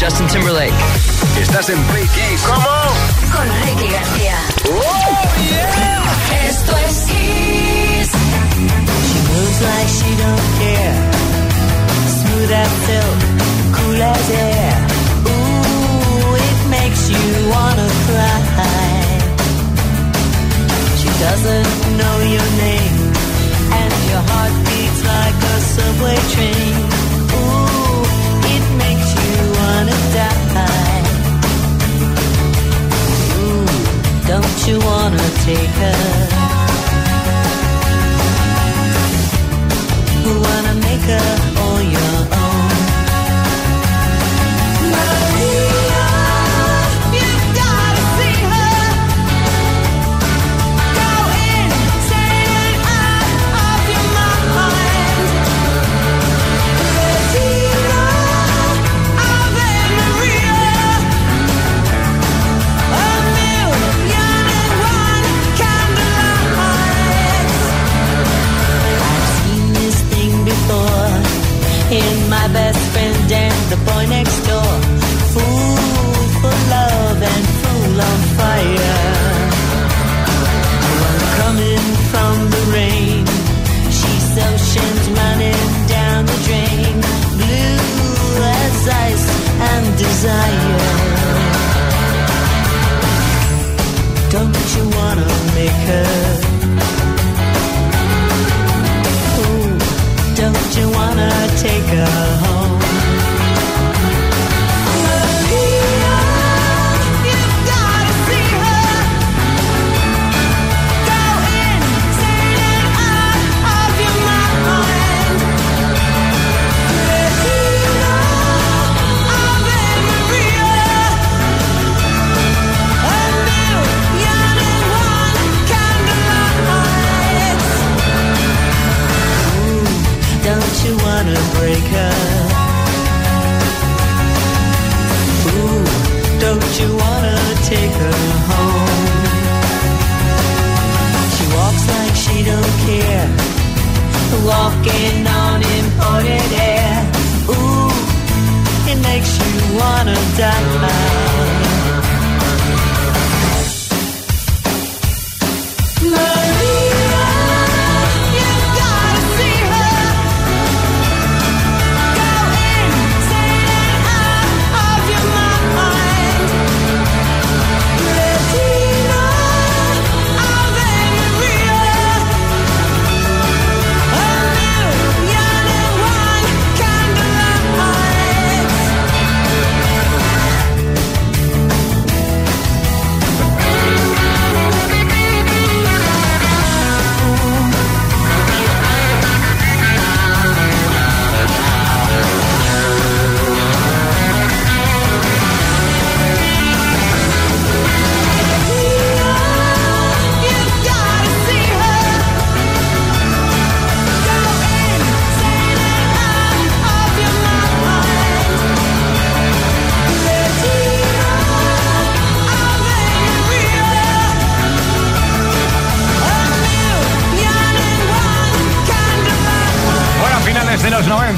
Justin Timberlake. Estás en Play Kiss. ¿Cómo? Con Ricky García. Oh, yeah. Esto es Kiss. She moves like she don't care. Smooth as silk, cool as air. Ooh, it makes you wanna cry. She doesn't know your name, and your heart beats like a subway train. you wanna take her? Who wanna make her?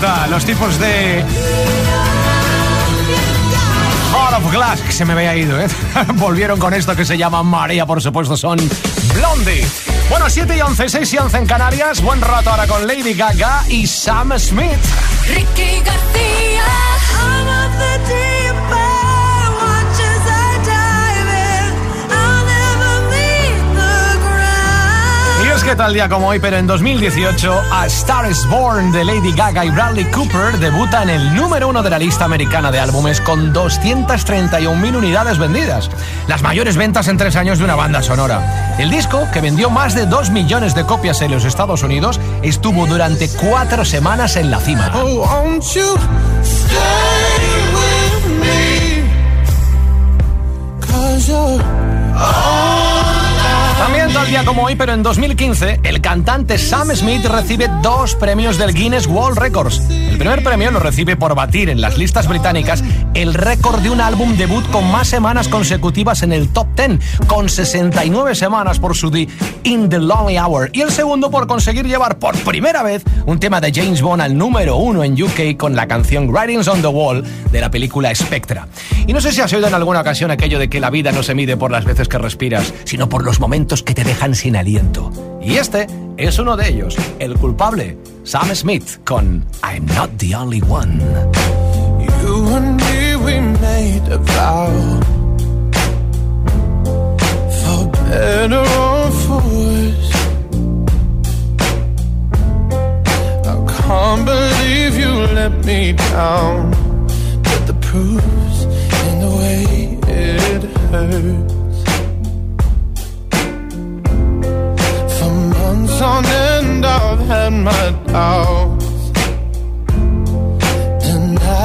90, los tipos de Heart of Glass, que se me había ido, ¿eh? Volvieron con esto que se llama María, por supuesto, son Blondie. Bueno, 7 y 11, 6 y 11 en Canarias. Buen rato ahora con Lady Gaga y Sam Smith. Ricky García. Es que tal día como hoy, pero en 2018, A Star is Born de Lady Gaga y Bradley Cooper debuta en el número uno de la lista americana de álbumes con 231.000 unidades vendidas. Las mayores ventas en tres años de una banda sonora. El disco, que vendió más de 2 millones de copias en los Estados Unidos, estuvo durante cuatro semanas en la cima. Oh? Cause you're También tal día como hoy, pero en 2015, el cantante Sam Smith recibe dos premios del Guinness World Records. El primer premio lo recibe por batir en las listas británicas el récord de un álbum debut con más semanas consecutivas en el top 10, con 69 semanas por su The In the Lonely Hour. Y el segundo por conseguir llevar por primera vez un tema de James Bond al número uno en UK con la canción Writings on the Wall de la película Spectra. Y no sé si has oído en alguna ocasión aquello de que la vida no se mide por las veces que respiras, sino por los momentos que te dejan sin aliento. Y este es uno de ellos, el culpable, Sam Smith, con I'm Not the Only One. And me, we made a vow. For better or for worse. I can't believe you let me down. But the proof's in the way it hurts. For months on end, I've had my doubts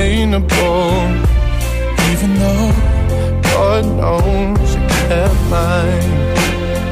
unobtainable. Even though God knows you kept mine.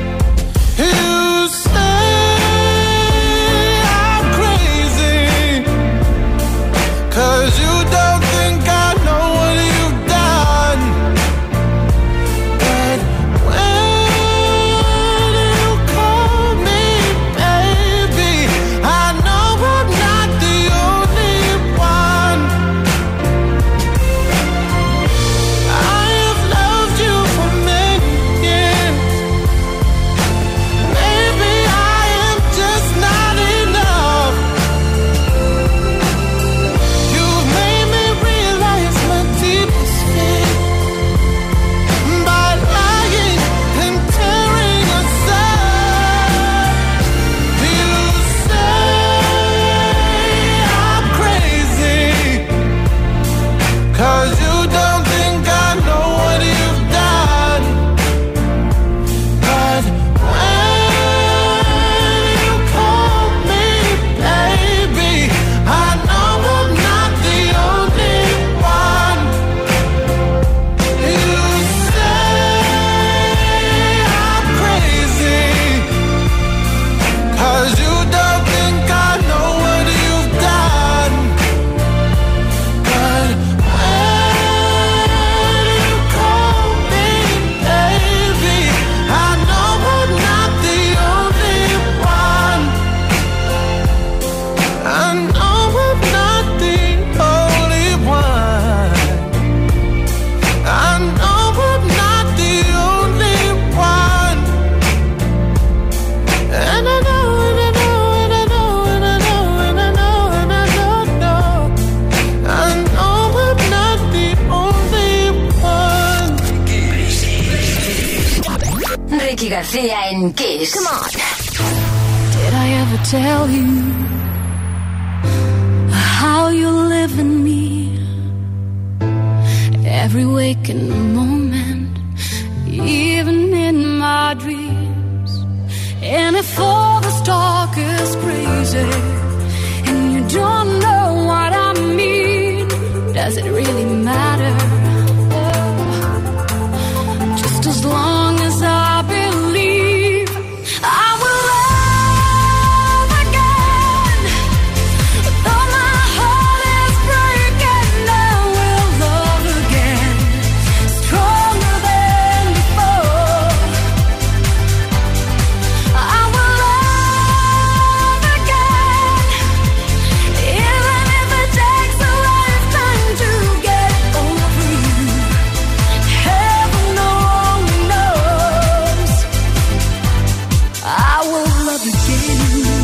遇见你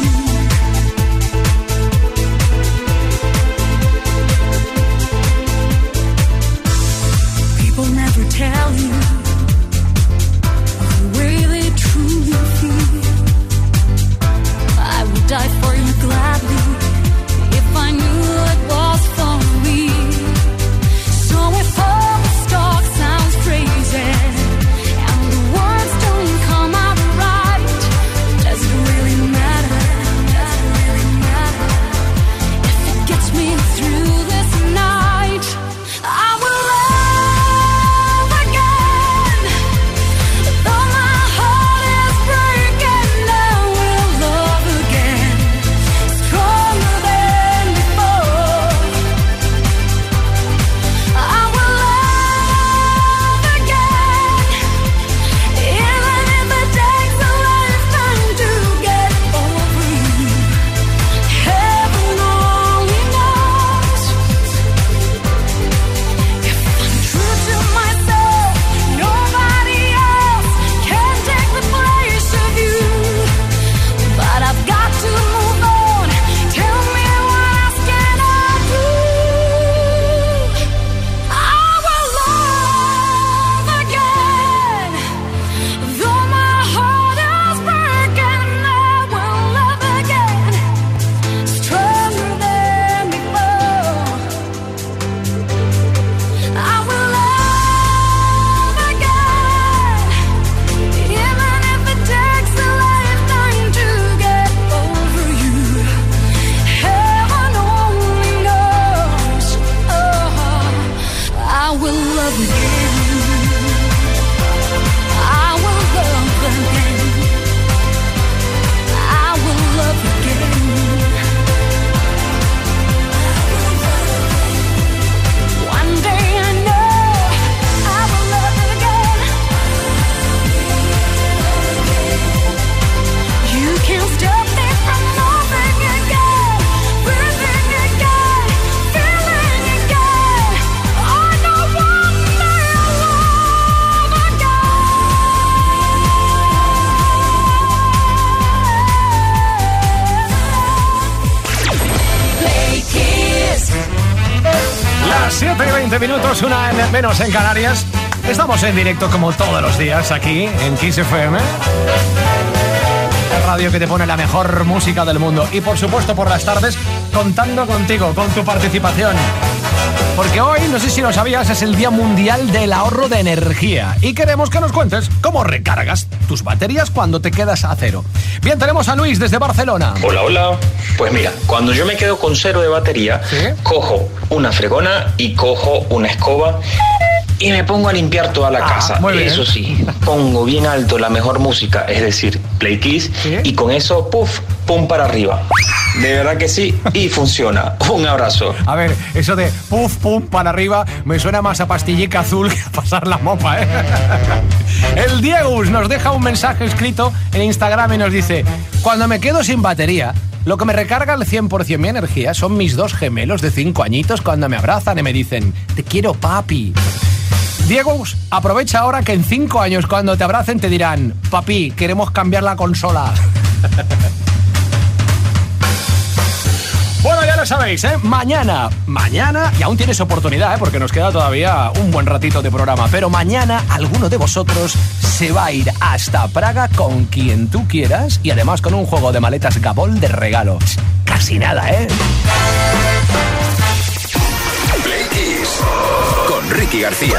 20 minutos, una en- menos en Canarias. Estamos en directo como todos los días aquí en Kiss FM. La radio que te pone la mejor música del mundo. Y por supuesto por las tardes contando contigo, con tu participación. Porque hoy, no sé si lo sabías, es el Día Mundial del Ahorro de Energía. Y queremos que nos cuentes cómo recargas tus baterías cuando te quedas a cero. Bien, tenemos a Luis desde Barcelona. Hola, hola. Pues mira, cuando yo me quedo con cero de batería, ¿Sí? cojo una fregona y cojo una escoba y me pongo a limpiar toda la Ah, casa. Eso sí, pongo bien alto la mejor música, es decir, Play Kiss, ¿Sí? y con eso, puff, pum para arriba. De verdad que sí, y funciona. Un abrazo. A ver, eso de puff pum para arriba me suena más a pastillica azul que a pasar la mopa, ¿eh? El Diegus nos deja un mensaje escrito en Instagram y nos dice: Cuando me quedo sin batería, lo que me recarga al 100% mi energía son mis dos gemelos de 5 añitos cuando me abrazan y me dicen: Te quiero, papi. Diego, aprovecha ahora que en 5 años cuando te abracen te dirán: Papi, queremos cambiar la consola. Bueno, ya lo sabéis, ¿eh? Mañana, mañana, y aún tienes oportunidad, ¿eh? Porque nos queda todavía un buen ratito de programa. Pero mañana alguno de vosotros se va a ir hasta Praga con quien tú quieras y además con un juego de maletas Gabol de regalo. Casi nada, ¿eh? Play Kiss, con Ricky García.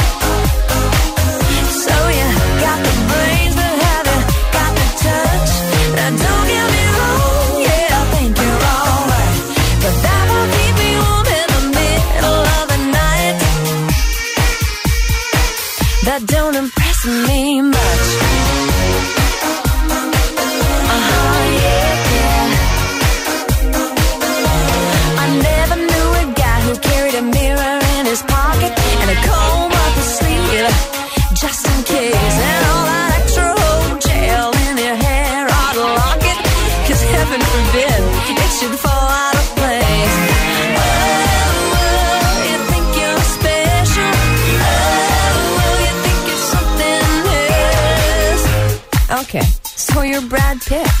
Brad Pitt.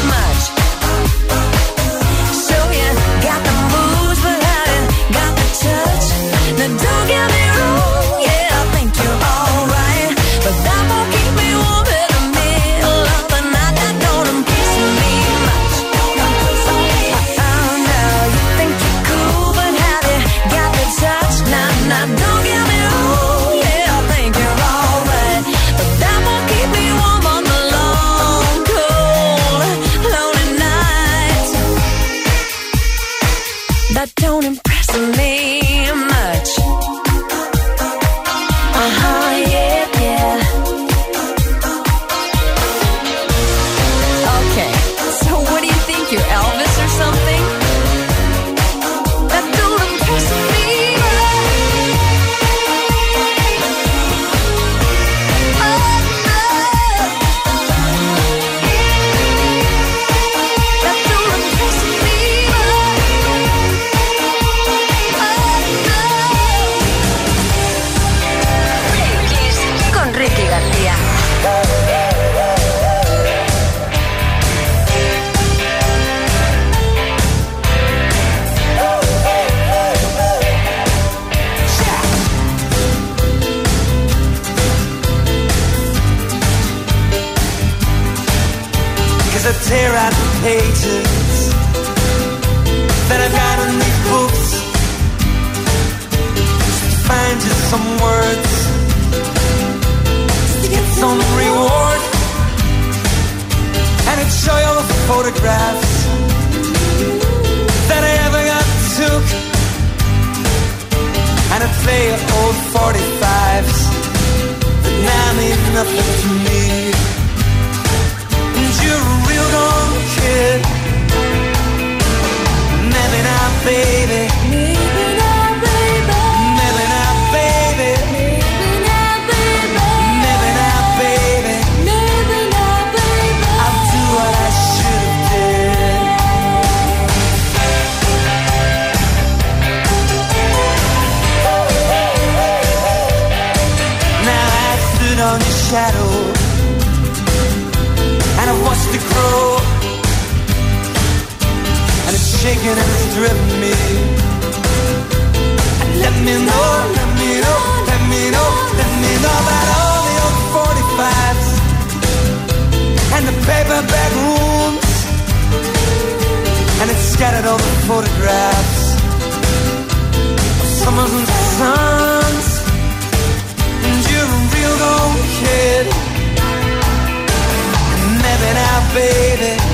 It's all the photographs of and suns. And you're a real old kid. Maybe now, baby.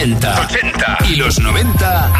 80, 80 y los 90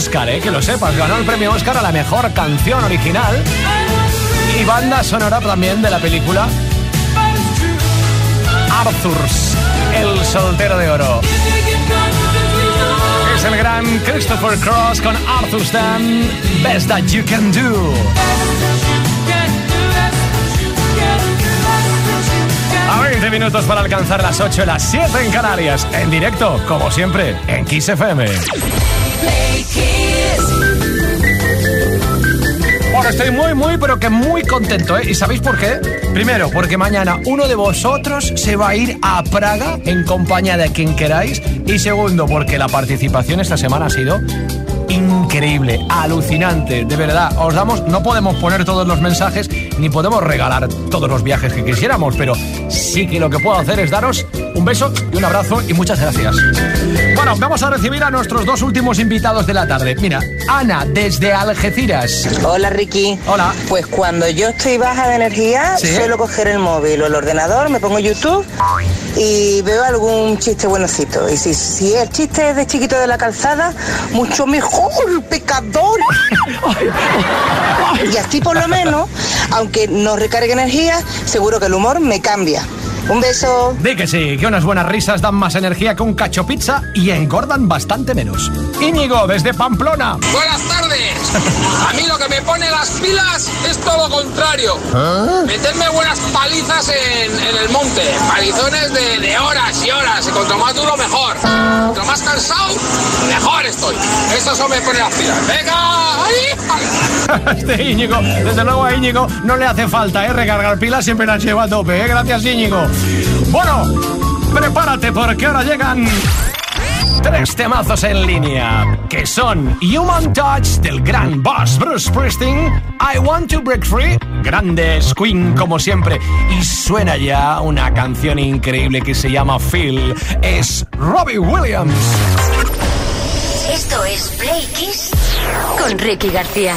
Oscar, ¿eh? que lo sepas. Ganó el premio Oscar a la mejor canción original y banda sonora también de la película Arthurs, el soltero de oro. Es el gran Christopher Cross con Arthur's Dam, Best That You Can Do. A 20 minutos para alcanzar las 8 y las 7 en Canarias. En directo, como siempre, en Kiss FM. Bueno, estoy muy, muy, pero que muy contento, ¿eh? ¿Y sabéis por qué? Primero, porque mañana uno de vosotros se va a ir a Praga en compañía de quien queráis. Y segundo, porque la participación esta semana ha sido increíble, alucinante, de verdad. Os damos, no podemos poner todos los mensajes ni podemos regalar todos los viajes que quisiéramos, pero sí que lo que puedo hacer es daros un beso y un abrazo y muchas gracias. Bueno, vamos a recibir a nuestros dos últimos invitados de la tarde. Mira, Ana, desde Algeciras. Hola Ricky. Hola. Pues cuando yo estoy baja de energía, ¿Sí? suelo coger el móvil o el ordenador, me pongo YouTube y veo algún chiste buenocito. Y si, si el chiste es de chiquito de la calzada, mucho mejor, pecador. y así por lo menos, aunque no recargue energía, seguro que el humor me cambia. Un beso. Di que sí, que unas buenas risas dan más energía que un cacho pizza y engordan bastante menos. Íñigo, desde Pamplona. Buenas tardes. A mí lo que me pone las pilas es todo lo contrario. Meterme buenas palizas en, en el monte. Palizones de, de horas y horas. Y cuanto más duro, mejor. Cuanto más cansado, mejor estoy. Eso solo me pone las pilas. ¡Venga! ¡Ahí! Este Íñigo, desde luego a Íñigo no le hace falta, ¿eh? Recargar pilas siempre las lleva a tope, ¿eh? Gracias, Íñigo. Bueno, prepárate porque ahora llegan tres temazos en línea, que son Human Touch del gran boss Bruce Springsteen, I Want to Break Free, grandes Queen como siempre, y suena ya una canción increíble que se llama Phil, es Robbie Williams. Esto es Play Kiss con Ricky García.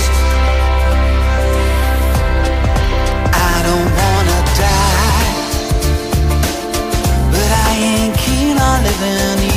Living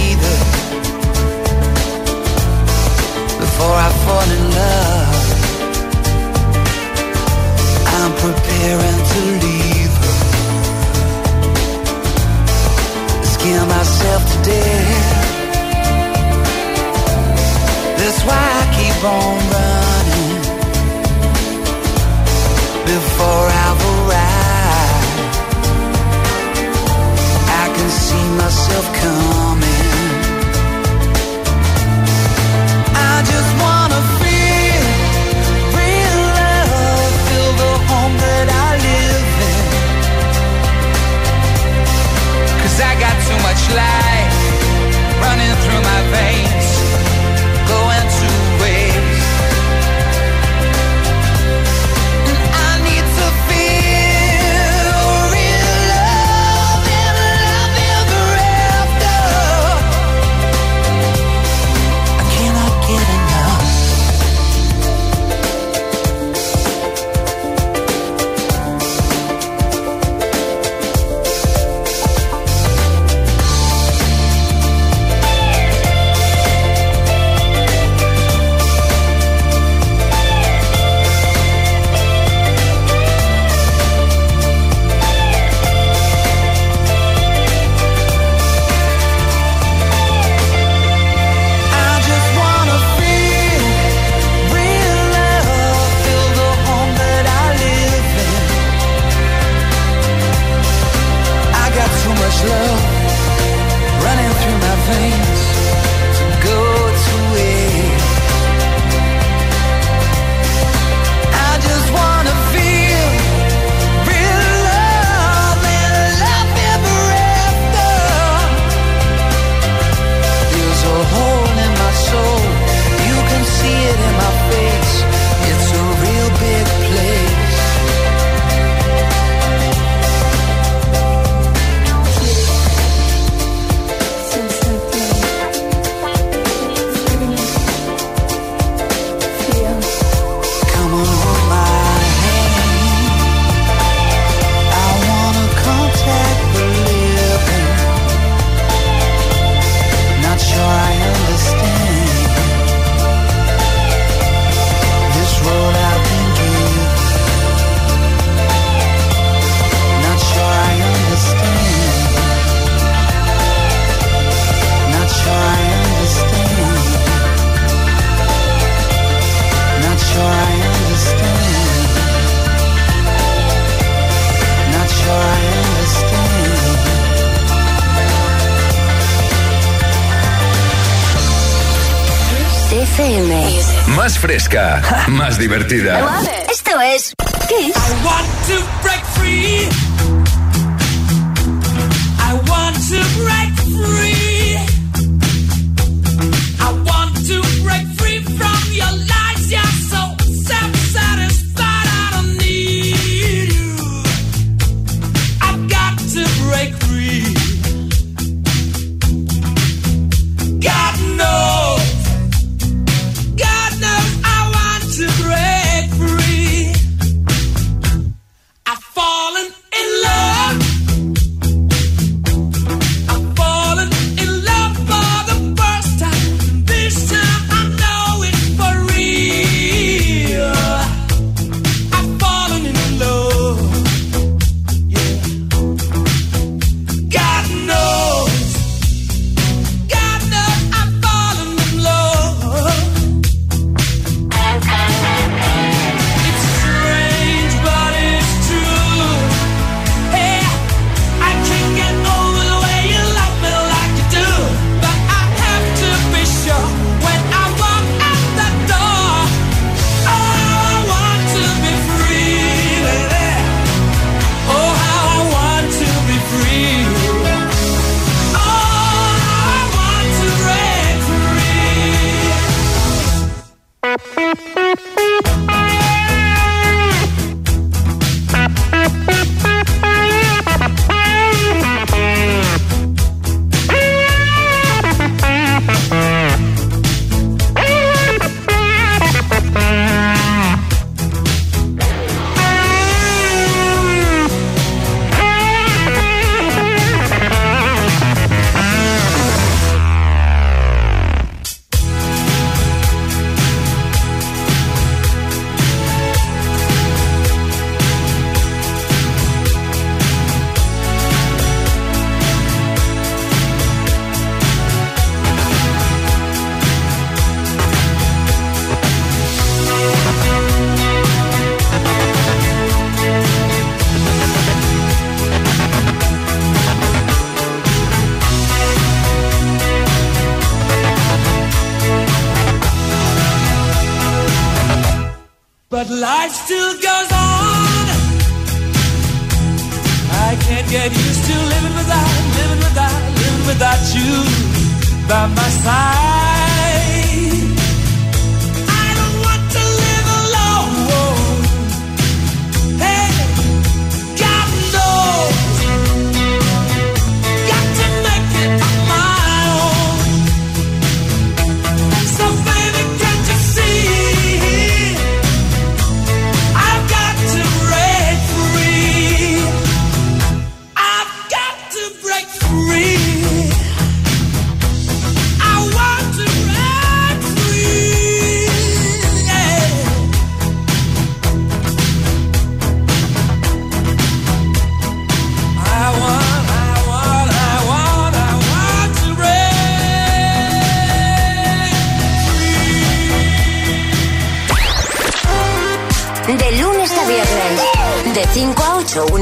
más divertida.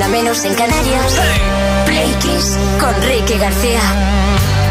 menos en Canarias. Play con Ricky García.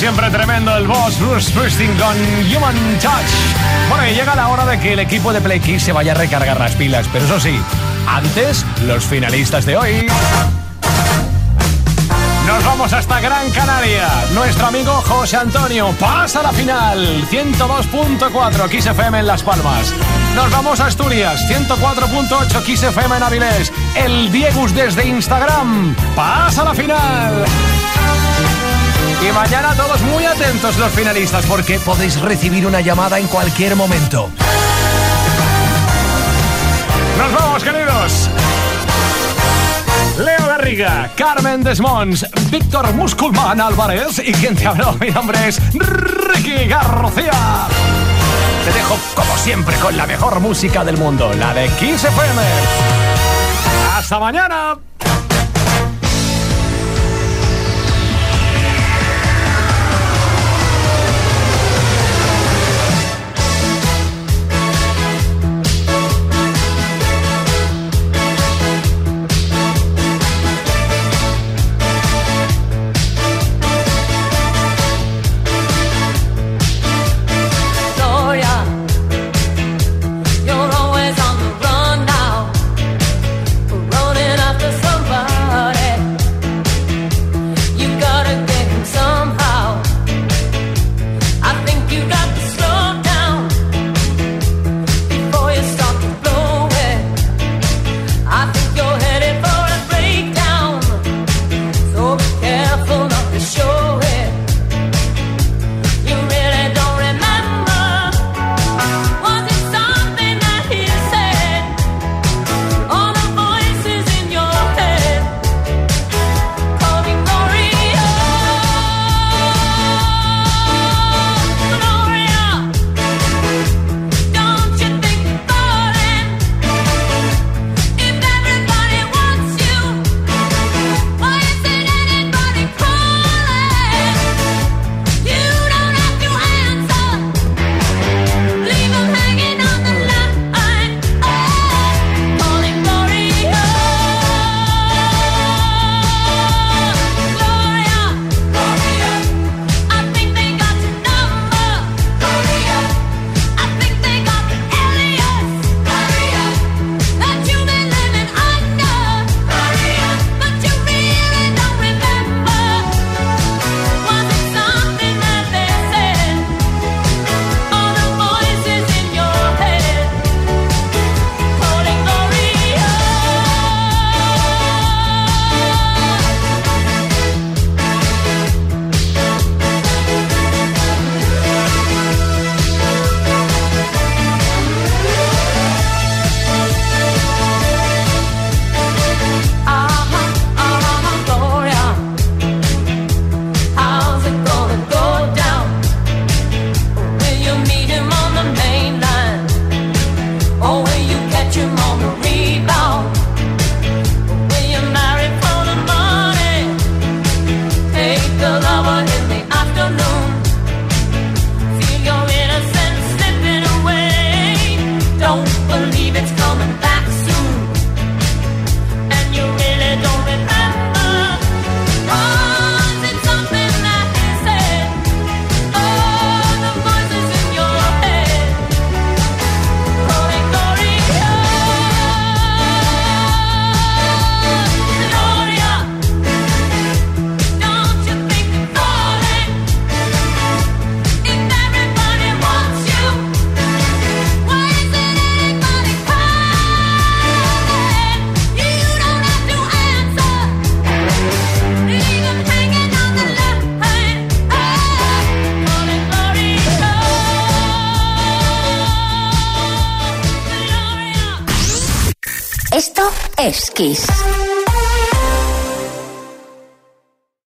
Siempre, tremendo el boss Bruce Springsteen con Human Touch. Bueno, y llega la hora de que el equipo de Play Kiss se vaya a recargar las pilas, pero eso sí, antes, los finalistas de hoy. Nos vamos hasta Gran Canaria. Nuestro amigo José Antonio pasa a la final. 102.4 Kiss FM en Las Palmas. Nos vamos a Asturias. 104.8 Kiss FM en Avilés. El Diegus desde Instagram pasa la final. Y mañana todos muy atentos los finalistas porque podéis recibir una llamada en cualquier momento. Nos vamos, queridos. Leo Garriga, Carmen Desmons, Víctor Musculman Álvarez y quien te habló, mi nombre es Ricky García. Te dejo, como siempre, con la mejor música del mundo, la de 15 FM. ¡Hasta mañana!